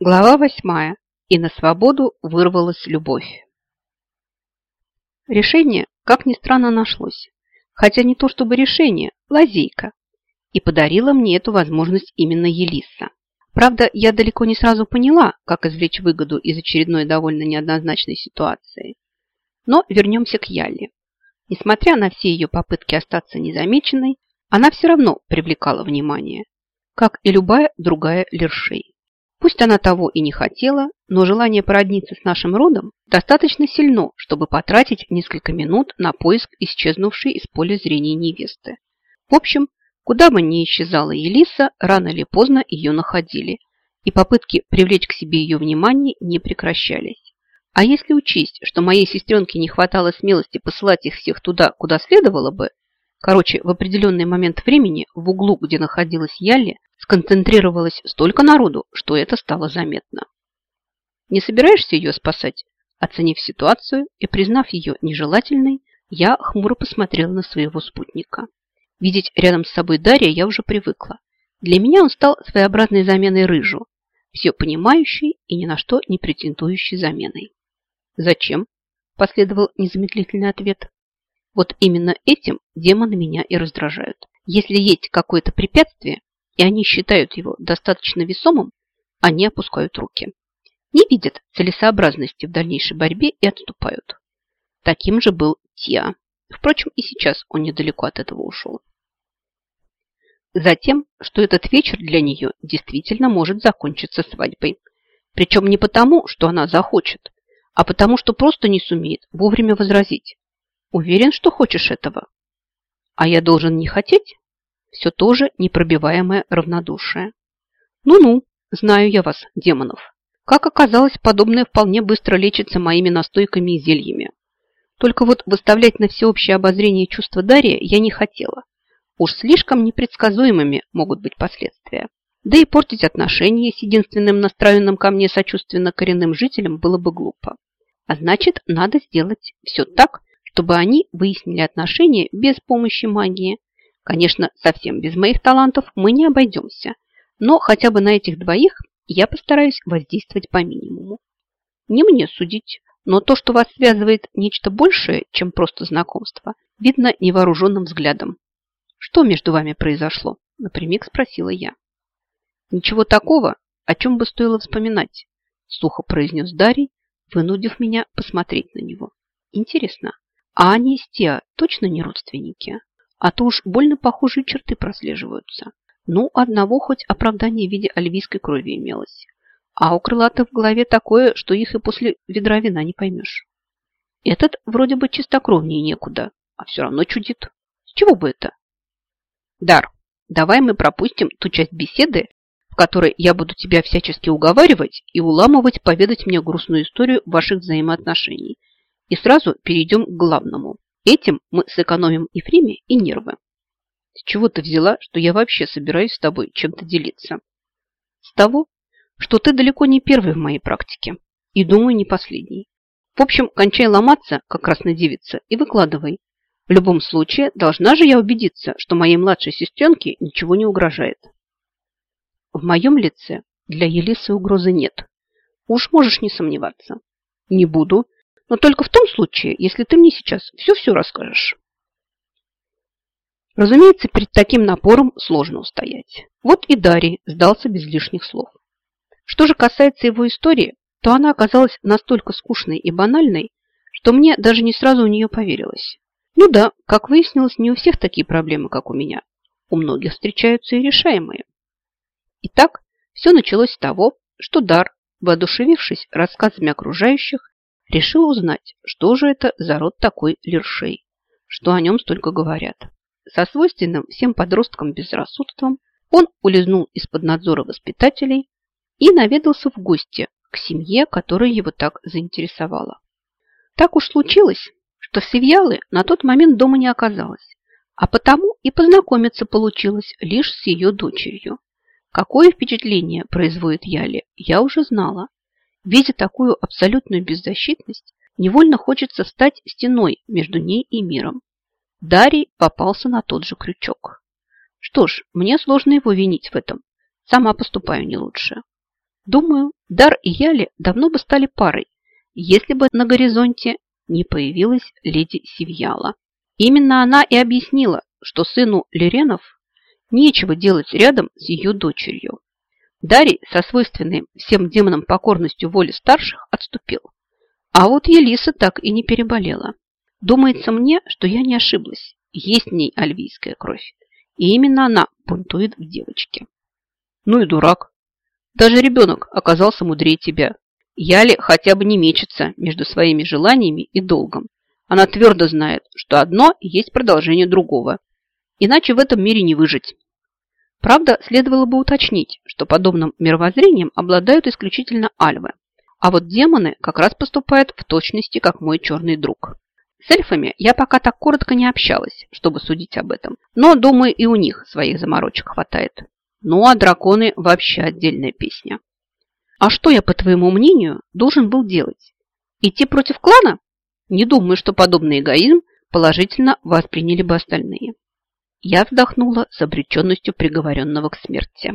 Глава восьмая. И на свободу вырвалась любовь. Решение, как ни странно, нашлось. Хотя не то чтобы решение, лазейка. И подарила мне эту возможность именно Елиса. Правда, я далеко не сразу поняла, как извлечь выгоду из очередной довольно неоднозначной ситуации. Но вернемся к Ялле. Несмотря на все ее попытки остаться незамеченной, она все равно привлекала внимание, как и любая другая лершей. Пусть она того и не хотела, но желание породниться с нашим родом достаточно сильно, чтобы потратить несколько минут на поиск исчезнувшей из поля зрения невесты. В общем, куда бы ни исчезала Елиса, рано или поздно ее находили, и попытки привлечь к себе ее внимание не прекращались. А если учесть, что моей сестренке не хватало смелости посылать их всех туда, куда следовало бы, короче, в определенный момент времени в углу, где находилась Ялли, сконцентрировалось столько народу, что это стало заметно. Не собираешься ее спасать? Оценив ситуацию и признав ее нежелательной, я хмуро посмотрела на своего спутника. Видеть рядом с собой Дарья я уже привыкла. Для меня он стал своеобразной заменой рыжу, все понимающей и ни на что не претендующей заменой. «Зачем?» – последовал незамедлительный ответ. «Вот именно этим демоны меня и раздражают. Если есть какое-то препятствие, и они считают его достаточно весомым, они опускают руки. Не видят целесообразности в дальнейшей борьбе и отступают. Таким же был Тиа. Впрочем, и сейчас он недалеко от этого ушел. Затем, что этот вечер для нее действительно может закончиться свадьбой. Причем не потому, что она захочет, а потому, что просто не сумеет вовремя возразить. Уверен, что хочешь этого. А я должен не хотеть? Все тоже непробиваемое равнодушие. Ну-ну, знаю я вас, демонов. Как оказалось, подобное вполне быстро лечится моими настойками и зельями. Только вот выставлять на всеобщее обозрение чувства Дарья я не хотела. Уж слишком непредсказуемыми могут быть последствия. Да и портить отношения с единственным настроенным ко мне сочувственно коренным жителем было бы глупо. А значит, надо сделать все так, чтобы они выяснили отношения без помощи магии, Конечно, совсем без моих талантов мы не обойдемся, но хотя бы на этих двоих я постараюсь воздействовать по минимуму. Не мне судить, но то, что вас связывает нечто большее, чем просто знакомство, видно невооруженным взглядом. Что между вами произошло? Напрямик спросила я. Ничего такого, о чем бы стоило вспоминать, сухо произнес Дарий, вынудив меня посмотреть на него. Интересно, а они с Теа точно не родственники? А то уж больно похожие черты прослеживаются. Ну, одного хоть оправдание в виде альвийской крови имелось. А у крылатых в голове такое, что их и после ведра вина не поймешь. Этот вроде бы чистокровнее некуда, а все равно чудит. С чего бы это? Дар, давай мы пропустим ту часть беседы, в которой я буду тебя всячески уговаривать и уламывать поведать мне грустную историю ваших взаимоотношений. И сразу перейдем к главному. Этим мы сэкономим и время, и нервы. С чего ты взяла, что я вообще собираюсь с тобой чем-то делиться? С того, что ты далеко не первый в моей практике. И, думаю, не последний. В общем, кончай ломаться, как красная девица, и выкладывай. В любом случае, должна же я убедиться, что моей младшей сестренке ничего не угрожает. В моем лице для Елисы угрозы нет. Уж можешь не сомневаться. Не буду, но только в том случае, если ты мне сейчас все-все расскажешь. Разумеется, перед таким напором сложно устоять. Вот и Дарий сдался без лишних слов. Что же касается его истории, то она оказалась настолько скучной и банальной, что мне даже не сразу у нее поверилось. Ну да, как выяснилось, не у всех такие проблемы, как у меня. У многих встречаются и решаемые. Итак, все началось с того, что Дар, воодушевившись рассказами окружающих, решил узнать, что же это за род такой лершей, что о нем столько говорят. Со свойственным всем подросткам безрассудством он улизнул из-под надзора воспитателей и наведался в гости к семье, которая его так заинтересовала. Так уж случилось, что Севьялы на тот момент дома не оказалось, а потому и познакомиться получилось лишь с ее дочерью. Какое впечатление производит Яли, я уже знала, Видя такую абсолютную беззащитность, невольно хочется стать стеной между ней и миром. Дарий попался на тот же крючок. Что ж, мне сложно его винить в этом. Сама поступаю не лучше. Думаю, Дар и Яли давно бы стали парой, если бы на горизонте не появилась леди Севьяла. Именно она и объяснила, что сыну Леренов нечего делать рядом с ее дочерью. Дарий со свойственной всем демонам покорностью воли старших отступил. А вот Елиса так и не переболела. Думается мне, что я не ошиблась. Есть в ней альвийская кровь. И именно она бунтует в девочке. Ну и дурак. Даже ребенок оказался мудрее тебя. Яли хотя бы не мечется между своими желаниями и долгом. Она твердо знает, что одно есть продолжение другого. Иначе в этом мире не выжить. Правда, следовало бы уточнить, что подобным мировоззрением обладают исключительно альвы. А вот демоны как раз поступают в точности, как мой черный друг. С эльфами я пока так коротко не общалась, чтобы судить об этом. Но, думаю, и у них своих заморочек хватает. Ну, а драконы вообще отдельная песня. А что я, по твоему мнению, должен был делать? Идти против клана? Не думаю, что подобный эгоизм положительно восприняли бы остальные. Я вздохнула с обреченностью приговоренного к смерти.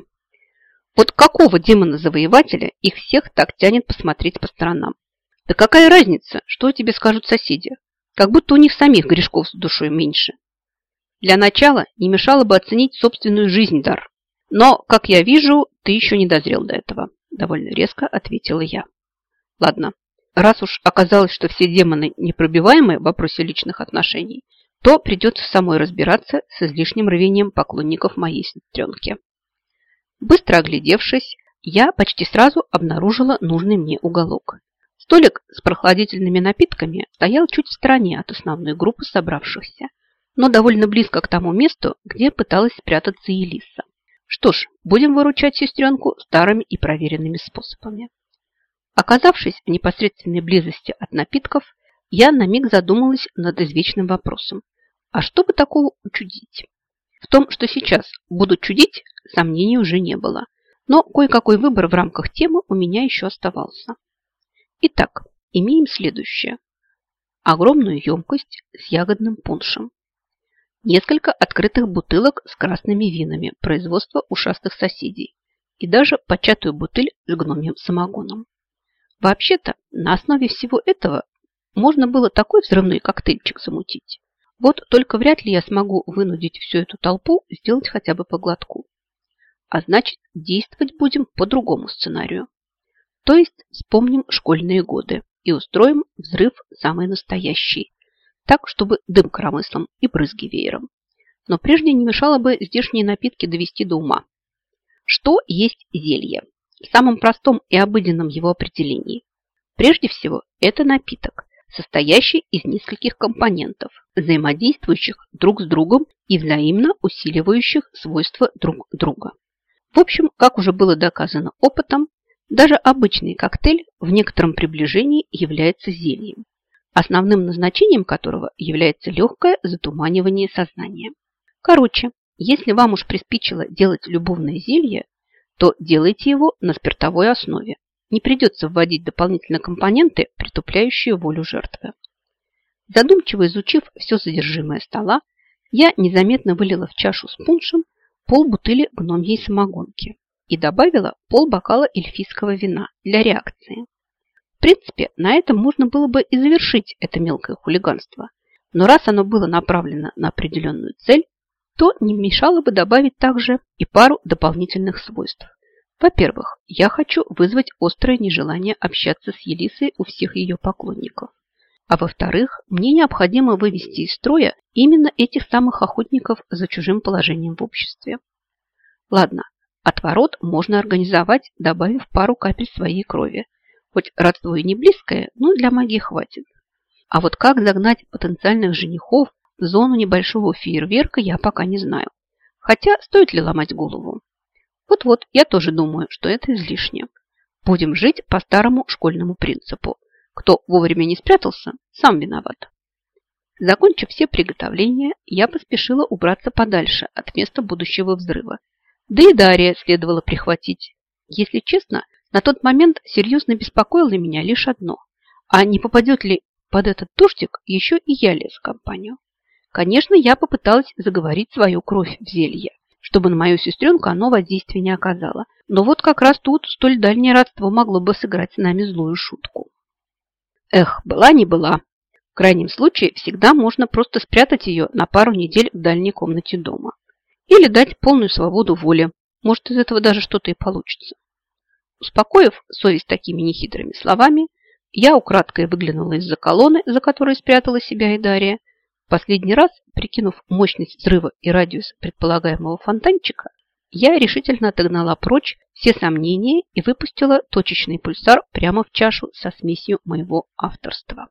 Вот какого демона-завоевателя их всех так тянет посмотреть по сторонам? Да какая разница, что тебе скажут соседи? Как будто у них самих грешков с душой меньше. Для начала не мешало бы оценить собственную жизнь, Дар. Но, как я вижу, ты еще не дозрел до этого. Довольно резко ответила я. Ладно, раз уж оказалось, что все демоны непробиваемы в вопросе личных отношений, то придется самой разбираться с излишним рвением поклонников моей сестренки. Быстро оглядевшись, я почти сразу обнаружила нужный мне уголок. Столик с прохладительными напитками стоял чуть в стороне от основной группы собравшихся, но довольно близко к тому месту, где пыталась спрятаться Елиса. Что ж, будем выручать сестренку старыми и проверенными способами. Оказавшись в непосредственной близости от напитков, я на миг задумалась над извечным вопросом. А что бы такого учудить? В том, что сейчас буду чудить, сомнений уже не было. Но кое-какой выбор в рамках темы у меня еще оставался. Итак, имеем следующее. Огромную емкость с ягодным пуншем. Несколько открытых бутылок с красными винами производства ушастых соседей и даже початую бутыль с гномьим самогоном. Вообще-то, на основе всего этого можно было такой взрывной коктейльчик замутить. Вот только вряд ли я смогу вынудить всю эту толпу сделать хотя бы по глотку. А значит, действовать будем по другому сценарию. То есть вспомним школьные годы и устроим взрыв самый настоящий. Так, чтобы дым коромыслом и брызги веером. Но прежде не мешало бы здешние напитки довести до ума. Что есть зелье? В самом простом и обыденном его определении. Прежде всего, это напиток, состоящий из нескольких компонентов, взаимодействующих друг с другом и взаимно усиливающих свойства друг друга. В общем, как уже было доказано опытом, даже обычный коктейль в некотором приближении является зельем, основным назначением которого является легкое затуманивание сознания. Короче, если вам уж приспичило делать любовное зелье, то делайте его на спиртовой основе, не придется вводить дополнительные компоненты, притупляющие волю жертвы. Задумчиво изучив все содержимое стола, я незаметно вылила в чашу с пуншем пол бутыли гномьей самогонки и добавила пол бокала эльфийского вина для реакции. В принципе, на этом можно было бы и завершить это мелкое хулиганство, но раз оно было направлено на определенную цель, то не мешало бы добавить также и пару дополнительных свойств. Во-первых, я хочу вызвать острое нежелание общаться с Елисой у всех ее поклонников. А во-вторых, мне необходимо вывести из строя именно этих самых охотников за чужим положением в обществе. Ладно, отворот можно организовать, добавив пару капель своей крови. Хоть родство и не близкое, но для магии хватит. А вот как загнать потенциальных женихов в зону небольшого фейерверка, я пока не знаю. Хотя стоит ли ломать голову? Вот-вот, я тоже думаю, что это излишне. Будем жить по старому школьному принципу. Кто вовремя не спрятался, сам виноват. Закончив все приготовления, я поспешила убраться подальше от места будущего взрыва. Да и Дарья следовало прихватить. Если честно, на тот момент серьезно беспокоило меня лишь одно. А не попадет ли под этот дождик еще и Яля с компанию? Конечно, я попыталась заговорить свою кровь в зелье чтобы на мою сестренку оно воздействие не оказало. Но вот как раз тут столь дальнее родство могло бы сыграть с нами злую шутку. Эх, была не была. В крайнем случае, всегда можно просто спрятать ее на пару недель в дальней комнате дома. Или дать полную свободу воли. Может, из этого даже что-то и получится. Успокоив совесть такими нехитрыми словами, я украдкой выглянула из-за колонны, за которой спрятала себя и Дарья. Последний раз, прикинув мощность взрыва и радиус предполагаемого фонтанчика, я решительно отогнала прочь все сомнения и выпустила точечный пульсар прямо в чашу со смесью моего авторства.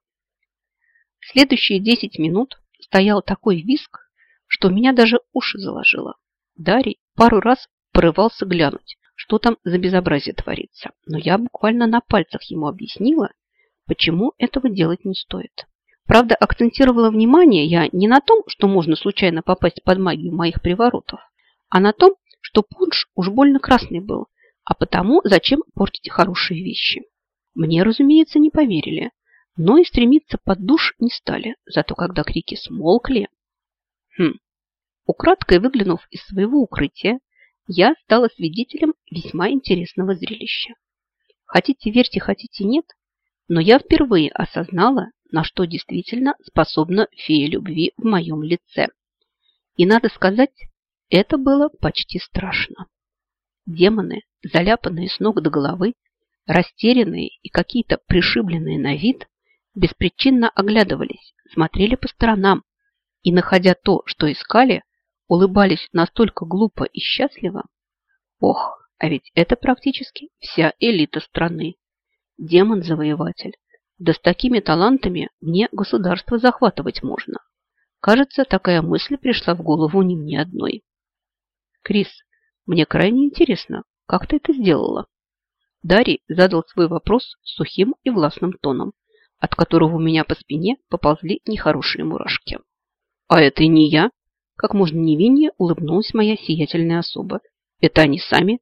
В следующие 10 минут стоял такой виск, что меня даже уши заложило. Дарий пару раз порывался глянуть, что там за безобразие творится, но я буквально на пальцах ему объяснила, почему этого делать не стоит. Правда, акцентировала внимание я не на том, что можно случайно попасть под магию моих приворотов, а на том, что пунш уж больно красный был, а потому зачем портить хорошие вещи. Мне, разумеется, не поверили, но и стремиться под душ не стали, зато когда крики смолкли... Хм. Украдкой выглянув из своего укрытия, я стала свидетелем весьма интересного зрелища. Хотите верьте, хотите нет, но я впервые осознала, на что действительно способна фея любви в моем лице. И надо сказать, это было почти страшно. Демоны, заляпанные с ног до головы, растерянные и какие-то пришибленные на вид, беспричинно оглядывались, смотрели по сторонам и, находя то, что искали, улыбались настолько глупо и счастливо. Ох, а ведь это практически вся элита страны. Демон-завоеватель. Да с такими талантами мне государство захватывать можно. Кажется, такая мысль пришла в голову не мне одной. Крис, мне крайне интересно, как ты это сделала? Дарий задал свой вопрос сухим и властным тоном, от которого у меня по спине поползли нехорошие мурашки. А это и не я, как можно невиннее улыбнулась моя сиятельная особа. Это они сами.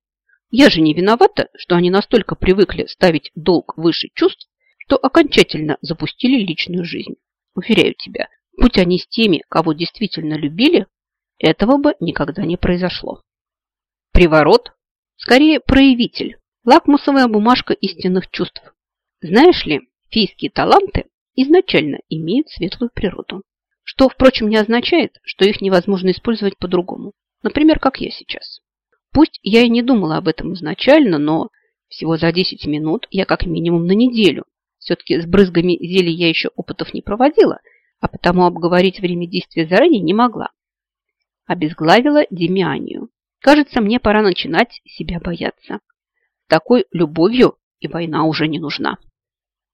Я же не виновата, что они настолько привыкли ставить долг выше чувств, что окончательно запустили личную жизнь. Уверяю тебя, будь они с теми, кого действительно любили, этого бы никогда не произошло. Приворот? Скорее, проявитель. Лакмусовая бумажка истинных чувств. Знаешь ли, фейские таланты изначально имеют светлую природу. Что, впрочем, не означает, что их невозможно использовать по-другому. Например, как я сейчас. Пусть я и не думала об этом изначально, но всего за 10 минут я как минимум на неделю. Все-таки с брызгами зелий я еще опытов не проводила, а потому обговорить время действия заранее не могла обезглавила Демианию. Кажется, мне пора начинать себя бояться. Такой любовью и война уже не нужна.